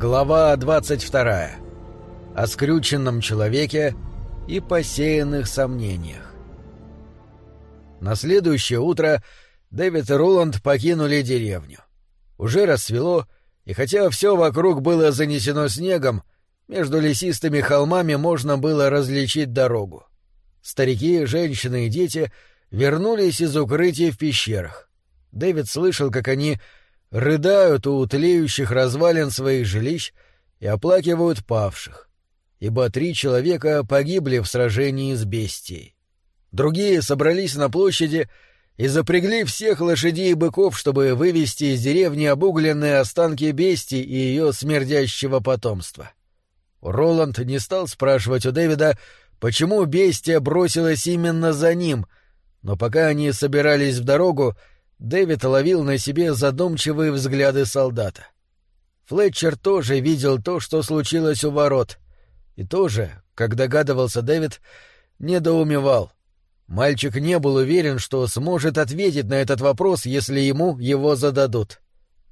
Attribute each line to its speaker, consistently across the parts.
Speaker 1: Глава 22. О скрюченном человеке и посеянных сомнениях. На следующее утро Дэвид и Роланд покинули деревню. Уже рассвело, и хотя все вокруг было занесено снегом, между лесистыми холмами можно было различить дорогу. Старики, женщины и дети вернулись из укрытий в пещерах. Дэвид слышал, как они рыдают у тлеющих развалин своих жилищ и оплакивают павших, ибо три человека погибли в сражении с бестией. Другие собрались на площади и запрягли всех лошадей и быков, чтобы вывести из деревни обугленные останки бестии и ее смердящего потомства. Роланд не стал спрашивать у Дэвида, почему бестия бросилась именно за ним, но пока они собирались в дорогу, Дэвид ловил на себе задумчивые взгляды солдата. Флетчер тоже видел то, что случилось у ворот, и тоже, как догадывался Дэвид, недоумевал. Мальчик не был уверен, что сможет ответить на этот вопрос, если ему его зададут.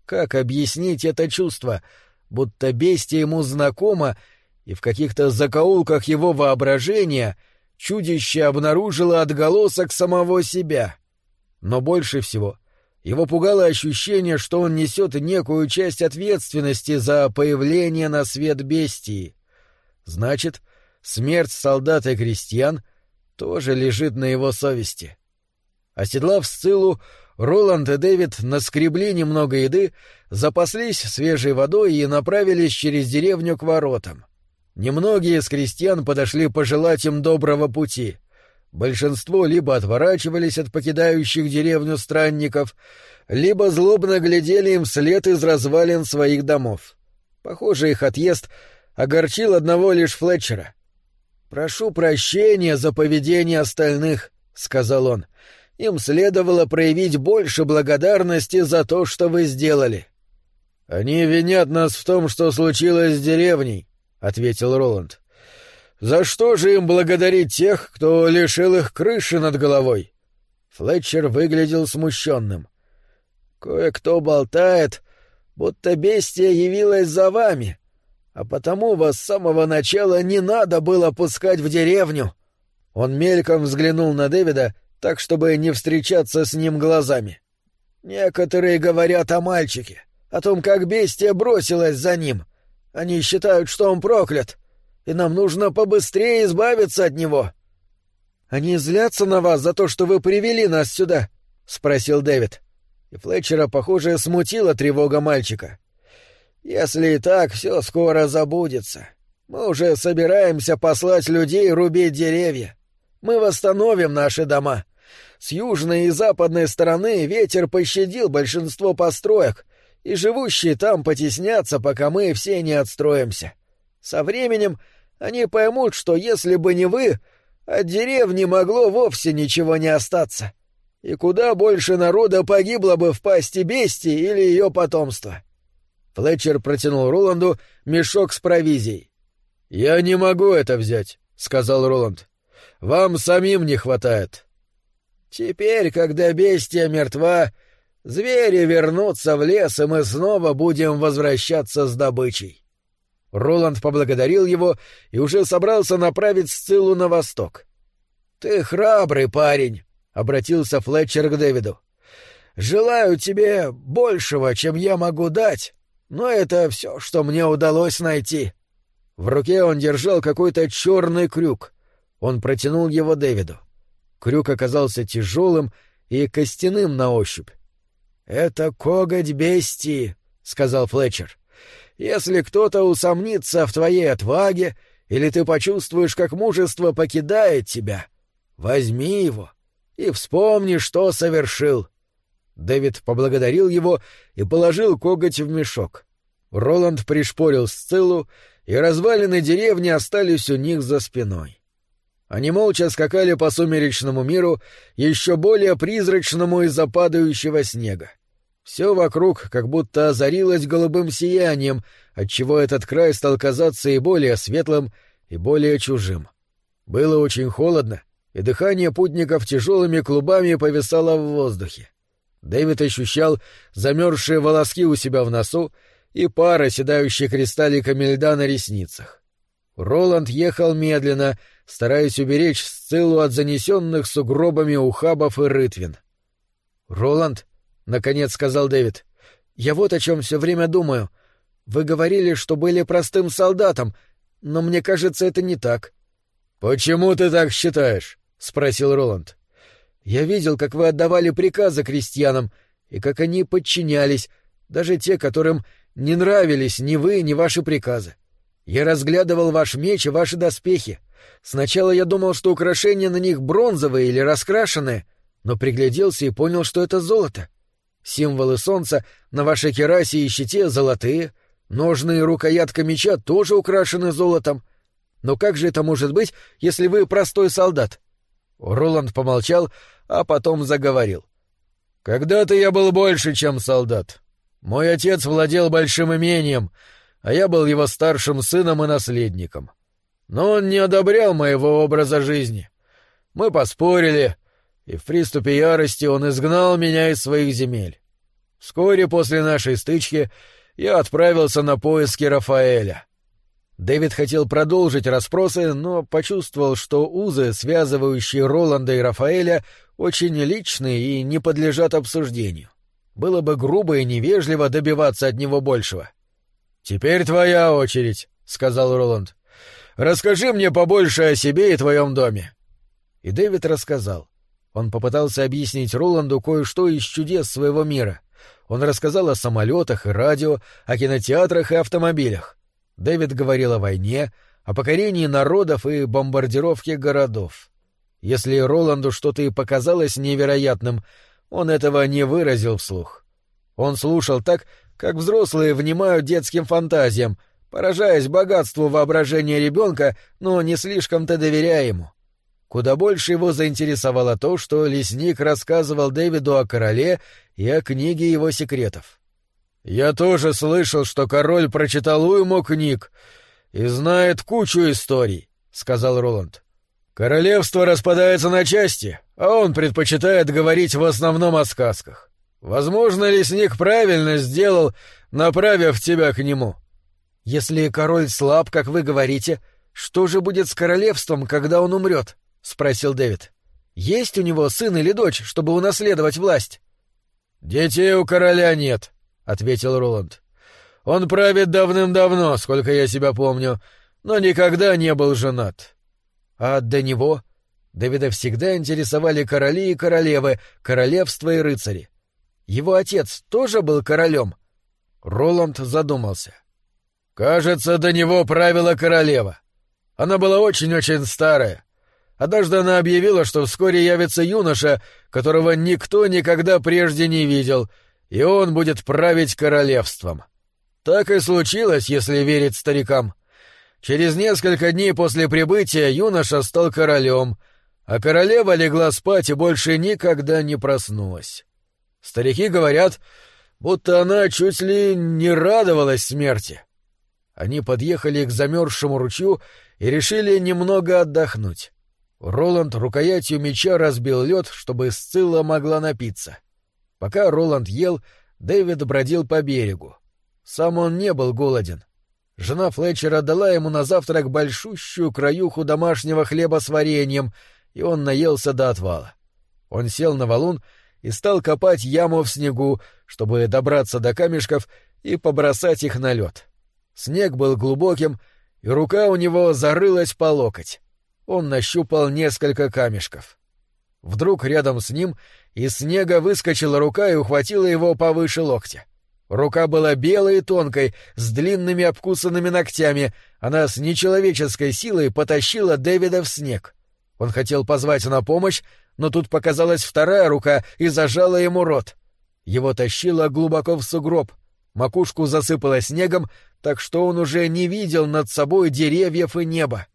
Speaker 1: Как объяснить это чувство, будто бестия ему знакомо, и в каких-то закоулках его воображения чудище обнаружило отголосок самого себя — но больше всего его пугало ощущение, что он несет некую часть ответственности за появление на свет бестии. Значит, смерть солдат и крестьян тоже лежит на его совести. Оседлав Сциллу, Роланд и Дэвид наскребли немного еды, запаслись свежей водой и направились через деревню к воротам. Немногие из крестьян подошли пожелать им доброго пути — Большинство либо отворачивались от покидающих деревню странников, либо злобно глядели им вслед из развалин своих домов. Похоже, их отъезд огорчил одного лишь Флетчера. «Прошу прощения за поведение остальных», — сказал он. «Им следовало проявить больше благодарности за то, что вы сделали». «Они винят нас в том, что случилось с деревней», — ответил Роланд. За что же им благодарить тех, кто лишил их крыши над головой? Флетчер выглядел смущенным. Кое-кто болтает, будто бестия явилась за вами, а потому вас с самого начала не надо было пускать в деревню. Он мельком взглянул на Дэвида, так чтобы не встречаться с ним глазами. Некоторые говорят о мальчике, о том, как бестия бросилась за ним. Они считают, что он проклят и нам нужно побыстрее избавиться от него. — Они злятся на вас за то, что вы привели нас сюда? — спросил Дэвид. И Флетчера, похоже, смутила тревога мальчика. — Если и так, все скоро забудется. Мы уже собираемся послать людей рубить деревья. Мы восстановим наши дома. С южной и западной стороны ветер пощадил большинство построек, и живущие там потеснятся, пока мы все не отстроимся. Со временем они поймут, что если бы не вы, от деревни могло вовсе ничего не остаться. И куда больше народа погибло бы в пасти бести или ее потомства. Флетчер протянул Роланду мешок с провизией. — Я не могу это взять, — сказал Роланд. — Вам самим не хватает. — Теперь, когда бестия мертва, звери вернутся в лес, и мы снова будем возвращаться с добычей. Роланд поблагодарил его и уже собрался направить Сциллу на восток. «Ты храбрый парень», — обратился Флетчер к Дэвиду. «Желаю тебе большего, чем я могу дать, но это все, что мне удалось найти». В руке он держал какой-то черный крюк. Он протянул его Дэвиду. Крюк оказался тяжелым и костяным на ощупь. «Это коготь бестии», — сказал Флетчер. Если кто-то усомнится в твоей отваге, или ты почувствуешь, как мужество покидает тебя, возьми его и вспомни, что совершил. Дэвид поблагодарил его и положил коготь в мешок. Роланд пришпорил Сциллу, и развалины деревни остались у них за спиной. Они молча скакали по сумеречному миру, еще более призрачному из-за падающего снега. Все вокруг как будто озарилось голубым сиянием, отчего этот край стал казаться и более светлым, и более чужим. Было очень холодно, и дыхание путников тяжелыми клубами повисало в воздухе. Дэвид ощущал замерзшие волоски у себя в носу и пара, седающих кристалликами льда на ресницах. Роланд ехал медленно, стараясь уберечь Сциллу от занесенных сугробами ухабов и рытвин. «Роланд», — наконец сказал Дэвид, — «я вот о чем все время думаю. Вы говорили, что были простым солдатом, но мне кажется, это не так». «Почему ты так считаешь?» — спросил Роланд. «Я видел, как вы отдавали приказы крестьянам, и как они подчинялись, даже те, которым не нравились ни вы, ни ваши приказы. Я разглядывал ваш меч и ваши доспехи. Сначала я думал, что украшения на них бронзовые или раскрашенные, но пригляделся и понял, что это золото. Символы солнца на вашей керасе и щите золотые, ножны и рукоятка меча тоже украшены золотом. Но как же это может быть, если вы простой солдат? Роланд помолчал, а потом заговорил. Когда-то я был больше, чем солдат. Мой отец владел большим имением, а я был его старшим сыном и наследником. Но он не одобрял моего образа жизни. Мы поспорили, и в приступе ярости он изгнал меня из своих земель. Вскоре после нашей стычки я отправился на поиски Рафаэля. Дэвид хотел продолжить расспросы, но почувствовал, что узы, связывающие Роланда и Рафаэля, очень личные и не подлежат обсуждению. Было бы грубо и невежливо добиваться от него большего. «Теперь твоя очередь», — сказал Роланд. «Расскажи мне побольше о себе и твоем доме». И Дэвид рассказал. Он попытался объяснить Роланду кое-что из чудес своего мира. Он рассказал о самолетах и радио, о кинотеатрах и автомобилях. Дэвид говорил о войне, о покорении народов и бомбардировке городов. Если Роланду что-то и показалось невероятным, он этого не выразил вслух. Он слушал так, как взрослые внимают детским фантазиям, поражаясь богатству воображения ребенка, но не слишком-то доверяя ему. Куда больше его заинтересовало то, что лесник рассказывал Дэвиду о короле и о книге его секретов. «Я тоже слышал, что король прочитал уйму книг и знает кучу историй», — сказал Роланд. «Королевство распадается на части, а он предпочитает говорить в основном о сказках. Возможно, лесник правильно сделал, направив тебя к нему». «Если король слаб, как вы говорите, что же будет с королевством, когда он умрет?» — спросил Дэвид. «Есть у него сын или дочь, чтобы унаследовать власть?» «Детей у короля нет», ответил Роланд. Он правит давным-давно, сколько я себя помню, но никогда не был женат. А до него Давида всегда интересовали короли и королевы, королевства и рыцари. Его отец тоже был королем. Роланд задумался. Кажется, до него правила королева. Она была очень-очень старая. Однажды она объявила, что вскоре явится юноша, которого никто никогда прежде не видел — и он будет править королевством. Так и случилось, если верить старикам. Через несколько дней после прибытия юноша стал королем, а королева легла спать и больше никогда не проснулась. Старики говорят, будто она чуть ли не радовалась смерти. Они подъехали к замерзшему ручью и решили немного отдохнуть. Роланд рукоятью меча разбил лед, чтобы Сцилла могла напиться. Пока Роланд ел, Дэвид бродил по берегу. Сам он не был голоден. Жена Флетчера дала ему на завтрак большущую краюху домашнего хлеба с вареньем, и он наелся до отвала. Он сел на валун и стал копать яму в снегу, чтобы добраться до камешков и побросать их на лед. Снег был глубоким, и рука у него зарылась по локоть. Он нащупал несколько камешков. Вдруг рядом с ним из снега выскочила рука и ухватила его повыше локтя. Рука была белой и тонкой, с длинными обкусанными ногтями. Она с нечеловеческой силой потащила Дэвида в снег. Он хотел позвать на помощь, но тут показалась вторая рука и зажала ему рот. Его тащило глубоко в сугроб. Макушку засыпало снегом, так что он уже не видел над собой деревьев и неба.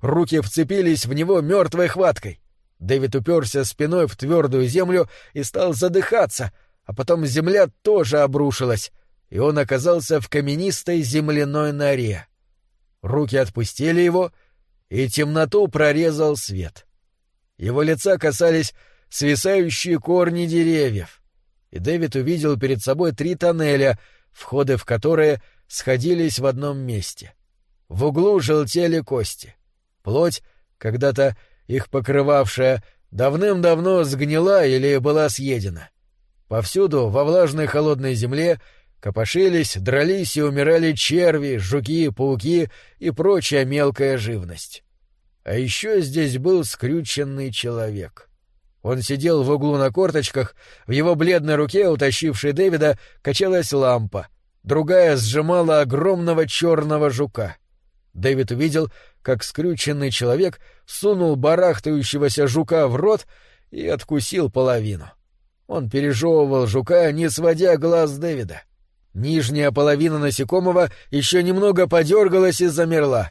Speaker 1: Руки вцепились в него мертвой хваткой. Дэвид уперся спиной в твердую землю и стал задыхаться, а потом земля тоже обрушилась, и он оказался в каменистой земляной норе. Руки отпустили его, и темноту прорезал свет. Его лица касались свисающие корни деревьев, и Дэвид увидел перед собой три тоннеля, входы в которые сходились в одном месте. В углу желтели кости. Плоть, когда-то их покрывавшая, давным-давно сгнила или была съедена. Повсюду, во влажной холодной земле, копошились, дрались и умирали черви, жуки, пауки и прочая мелкая живность. А еще здесь был скрюченный человек. Он сидел в углу на корточках, в его бледной руке, утащившей Дэвида, качалась лампа, другая сжимала огромного черного жука. Дэвид увидел, как скрюченный человек сунул барахтающегося жука в рот и откусил половину. Он пережевывал жука, не сводя глаз с Дэвида. Нижняя половина насекомого еще немного подергалась и замерла.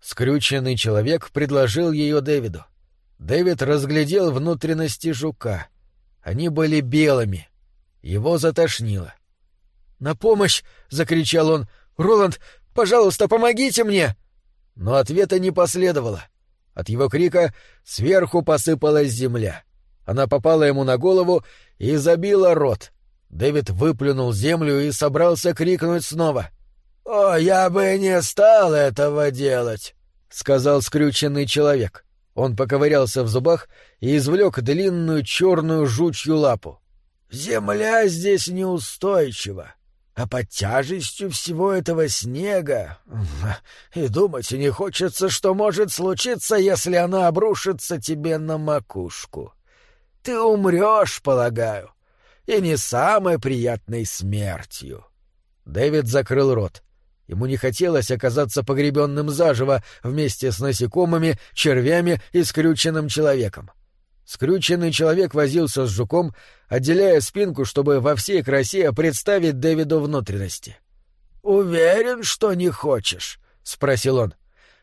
Speaker 1: Скрюченный человек предложил ее Дэвиду. Дэвид разглядел внутренности жука. Они были белыми. Его затошнило. «На помощь!» — закричал он. «Роланд, пожалуйста, помогите мне!» Но ответа не последовало. От его крика сверху посыпалась земля. Она попала ему на голову и забила рот. Дэвид выплюнул землю и собрался крикнуть снова. «О, я бы не стал этого делать!» — сказал скрюченный человек. Он поковырялся в зубах и извлек длинную черную жучью лапу. «Земля здесь неустойчива а под тяжестью всего этого снега... И думать не хочется, что может случиться, если она обрушится тебе на макушку. Ты умрешь, полагаю, и не самой приятной смертью. Дэвид закрыл рот. Ему не хотелось оказаться погребенным заживо вместе с насекомыми, червями и скрюченным человеком. Скрюченный человек возился с жуком, отделяя спинку, чтобы во всей красе представить Дэвиду внутренности. «Уверен, что не хочешь?» — спросил он.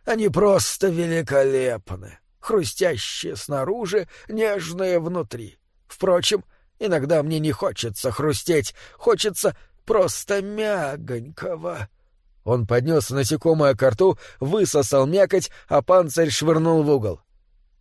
Speaker 1: «Они просто великолепны, хрустящие снаружи, нежные внутри. Впрочем, иногда мне не хочется хрустеть, хочется просто мягонького». Он поднес насекомое к рту, высосал мякоть, а панцирь швырнул в угол.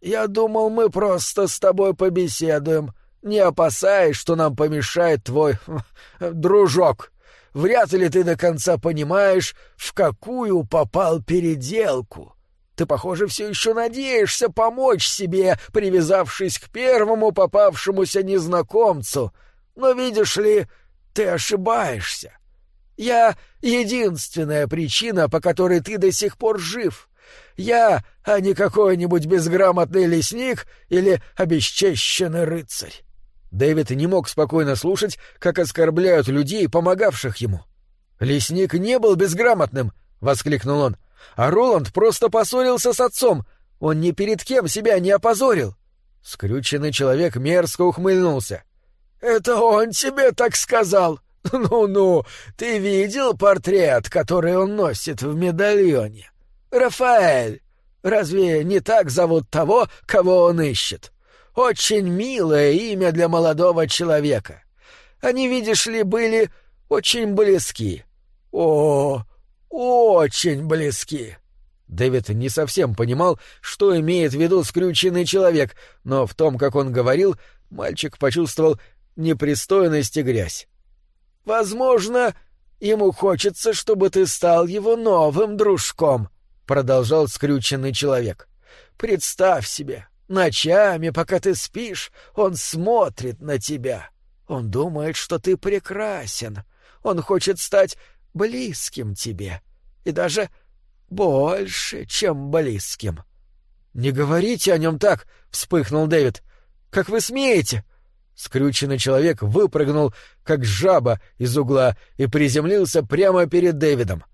Speaker 1: «Я думал, мы просто с тобой побеседуем, не опасаясь, что нам помешает твой дружок. Вряд ли ты до конца понимаешь, в какую попал переделку. Ты, похоже, все еще надеешься помочь себе, привязавшись к первому попавшемуся незнакомцу. Но, видишь ли, ты ошибаешься. Я — единственная причина, по которой ты до сих пор жив. Я, а не какой-нибудь безграмотный лесник или обесчещенный рыцарь. Дэвид не мог спокойно слушать, как оскорбляют людей, помогавших ему. «Лесник не был безграмотным!» — воскликнул он. «А Роланд просто поссорился с отцом. Он ни перед кем себя не опозорил». Скрюченный человек мерзко ухмыльнулся. «Это он тебе так сказал? Ну-ну, ты видел портрет, который он носит в медальоне? Рафаэль! Разве не так зовут того, кого он ищет? Очень милое имя для молодого человека. Они, видишь ли, были очень близки. О, очень близки. Дэвид не совсем понимал, что имеет в виду скрюченный человек, но в том, как он говорил, мальчик почувствовал непристойность и грязь. «Возможно, ему хочется, чтобы ты стал его новым дружком», — продолжал скрюченный человек. «Представь себе, ночами, пока ты спишь, он смотрит на тебя. Он думает, что ты прекрасен. Он хочет стать близким тебе. И даже больше, чем близким». «Не говорите о нем так!» — вспыхнул Дэвид. «Как вы смеете?» Скрюченный человек выпрыгнул, как жаба, из угла и приземлился прямо перед Дэвидом.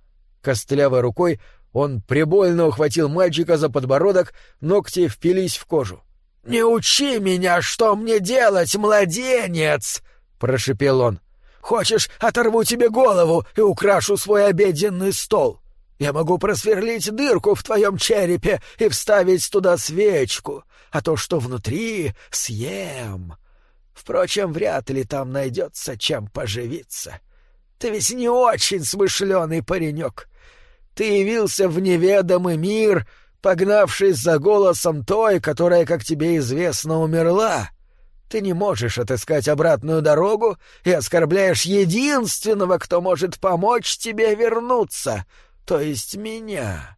Speaker 1: Костлявой рукой он прибольно ухватил мальчика за подбородок, ногти впились в кожу. «Не учи меня, что мне делать, младенец!» — прошипел он. «Хочешь, оторву тебе голову и украшу свой обеденный стол? Я могу просверлить дырку в твоем черепе и вставить туда свечку, а то, что внутри, съем. Впрочем, вряд ли там найдется чем поживиться. Ты ведь не очень смышленый паренек. Ты явился в неведомый мир, погнавшись за голосом той, которая, как тебе известно, умерла. Ты не можешь отыскать обратную дорогу и оскорбляешь единственного, кто может помочь тебе вернуться, то есть меня.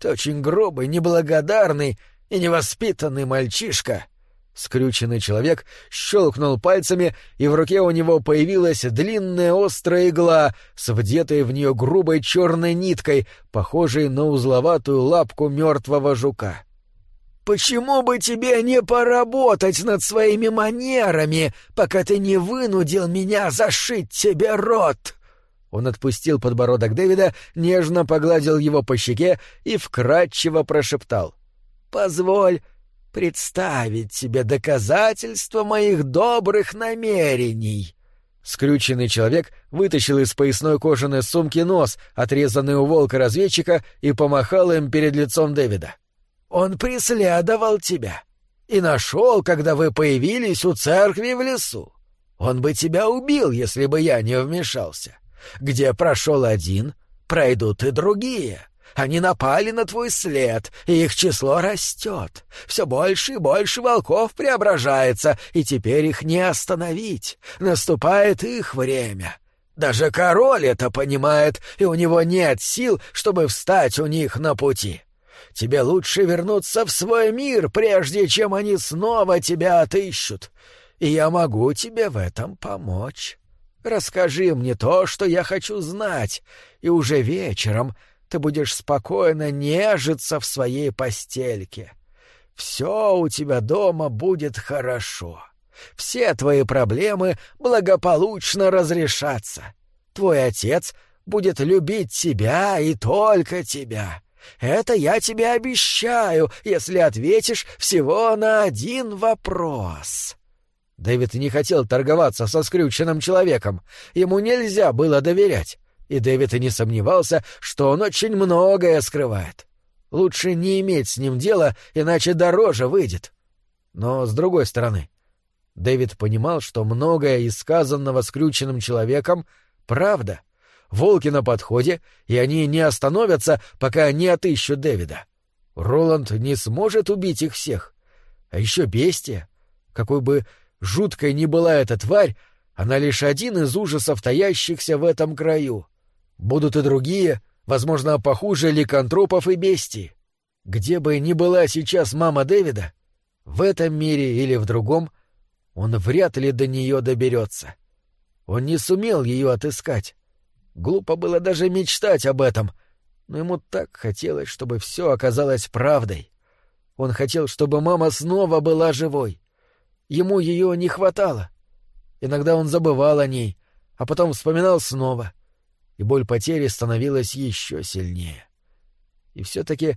Speaker 1: Ты очень грубый, неблагодарный и невоспитанный мальчишка. Скрюченный человек щелкнул пальцами, и в руке у него появилась длинная острая игла с вдетой в нее грубой черной ниткой, похожей на узловатую лапку мертвого жука. «Почему бы тебе не поработать над своими манерами, пока ты не вынудил меня зашить тебе рот?» Он отпустил подбородок Дэвида, нежно погладил его по щеке и вкрадчиво прошептал. «Позволь представить себе доказательства моих добрых намерений». Скрюченный человек вытащил из поясной кожаной сумки нос, отрезанный у волка-разведчика, и помахал им перед лицом Дэвида. «Он преследовал тебя и нашел, когда вы появились у церкви в лесу. Он бы тебя убил, если бы я не вмешался. Где прошел один, пройдут и другие. Они напали на твой след, и их число растет. Все больше и больше волков преображается, и теперь их не остановить. Наступает их время. Даже король это понимает, и у него нет сил, чтобы встать у них на пути. Тебе лучше вернуться в свой мир, прежде чем они снова тебя отыщут. И я могу тебе в этом помочь. Расскажи мне то, что я хочу знать, и уже вечером ты будешь спокойно нежиться в своей постельке. Все у тебя дома будет хорошо. Все твои проблемы благополучно разрешатся. Твой отец будет любить тебя и только тебя. Это я тебе обещаю, если ответишь всего на один вопрос. Дэвид не хотел торговаться со скрюченным человеком. Ему нельзя было доверять и Дэвид и не сомневался, что он очень многое скрывает. Лучше не иметь с ним дела, иначе дороже выйдет. Но, с другой стороны, Дэвид понимал, что многое из сказанного скрюченным человеком — правда. Волки на подходе, и они не остановятся, пока не отыщут Дэвида. Роланд не сможет убить их всех. А еще бестия. Какой бы жуткой ни была эта тварь, она лишь один из ужасов, таящихся в этом краю. Будут и другие, возможно, похуже ликантропов и бестий. Где бы ни была сейчас мама Дэвида, в этом мире или в другом, он вряд ли до нее доберется. Он не сумел ее отыскать. Глупо было даже мечтать об этом, но ему так хотелось, чтобы все оказалось правдой. Он хотел, чтобы мама снова была живой. Ему ее не хватало. Иногда он забывал о ней, а потом вспоминал снова — и боль потери становилась еще сильнее. И все-таки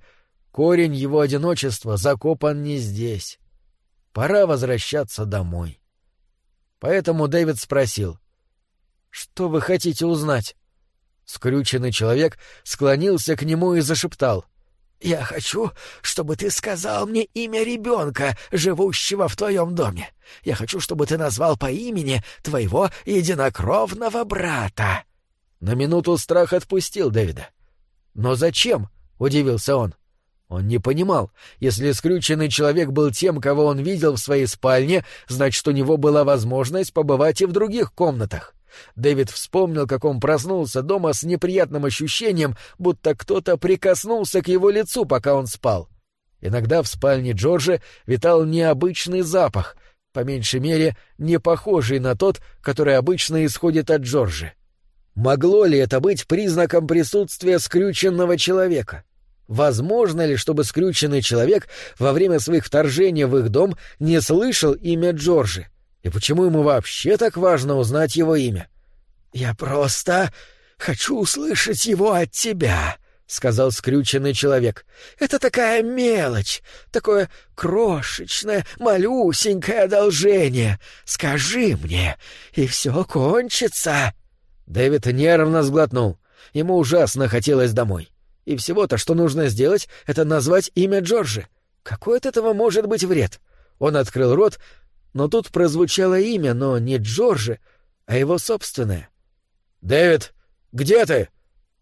Speaker 1: корень его одиночества закопан не здесь. Пора возвращаться домой. Поэтому Дэвид спросил, «Что вы хотите узнать?» Скрюченный человек склонился к нему и зашептал. «Я хочу, чтобы ты сказал мне имя ребенка, живущего в твоем доме. Я хочу, чтобы ты назвал по имени твоего единокровного брата». На минуту страх отпустил Дэвида. «Но зачем?» — удивился он. Он не понимал. Если скрюченный человек был тем, кого он видел в своей спальне, значит, у него была возможность побывать и в других комнатах. Дэвид вспомнил, как он проснулся дома с неприятным ощущением, будто кто-то прикоснулся к его лицу, пока он спал. Иногда в спальне Джорджа витал необычный запах, по меньшей мере, не похожий на тот, который обычно исходит от Джорджа. Могло ли это быть признаком присутствия скрюченного человека? Возможно ли, чтобы скрюченный человек во время своих вторжений в их дом не слышал имя Джорджи? И почему ему вообще так важно узнать его имя? «Я просто хочу услышать его от тебя», — сказал скрюченный человек. «Это такая мелочь, такое крошечное, малюсенькое одолжение. Скажи мне, и все кончится». Дэвид нервно сглотнул. Ему ужасно хотелось домой. И всего-то, что нужно сделать, это назвать имя Джорджи. Какой от этого может быть вред? Он открыл рот, но тут прозвучало имя, но не Джорджи, а его собственное. «Дэвид, где ты?»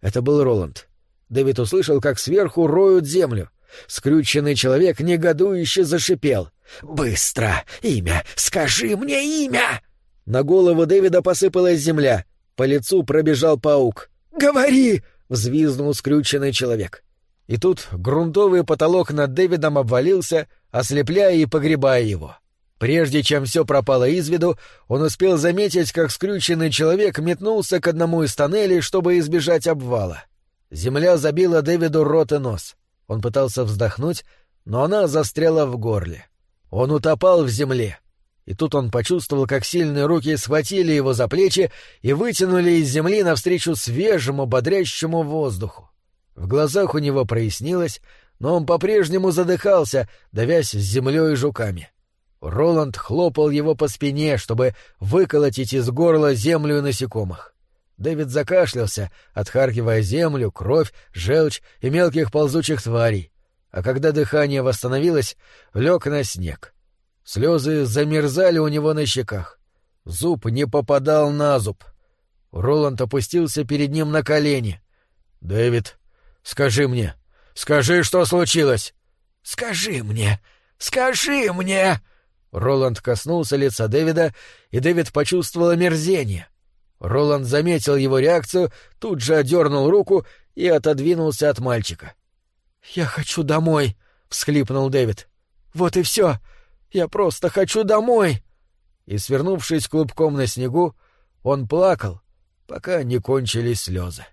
Speaker 1: Это был Роланд. Дэвид услышал, как сверху роют землю. Скрюченный человек негодующе зашипел.
Speaker 2: «Быстро! Имя! Скажи мне имя!»
Speaker 1: На голову Дэвида посыпалась земля. По лицу пробежал паук.
Speaker 2: «Говори!»
Speaker 1: — взвизнул скрюченный человек. И тут грунтовый потолок над Дэвидом обвалился, ослепляя и погребая его. Прежде чем все пропало из виду, он успел заметить, как скрюченный человек метнулся к одному из тоннелей, чтобы избежать обвала. Земля забила Дэвиду рот и нос. Он пытался вздохнуть, но она застряла в горле. Он утопал в земле. И тут он почувствовал, как сильные руки схватили его за плечи и вытянули из земли навстречу свежему, бодрящему воздуху. В глазах у него прояснилось, но он по-прежнему задыхался, давясь с землей и жуками. Роланд хлопал его по спине, чтобы выколотить из горла землю и насекомых. Дэвид закашлялся, отхаркивая землю, кровь, желчь и мелких ползучих тварей. А когда дыхание восстановилось, лег на снег. Слезы замерзали у него на щеках. Зуб не попадал на зуб. Роланд опустился перед ним на колени. «Дэвид, скажи мне, скажи, что случилось!»
Speaker 2: «Скажи мне, скажи мне!»
Speaker 1: Роланд коснулся лица Дэвида, и Дэвид почувствовал омерзение. Роланд заметил его реакцию, тут же отдернул руку и отодвинулся от мальчика. «Я хочу домой», — всхлипнул Дэвид. «Вот и все. Я просто хочу домой». И, свернувшись клубком на снегу, он плакал, пока не кончились слезы.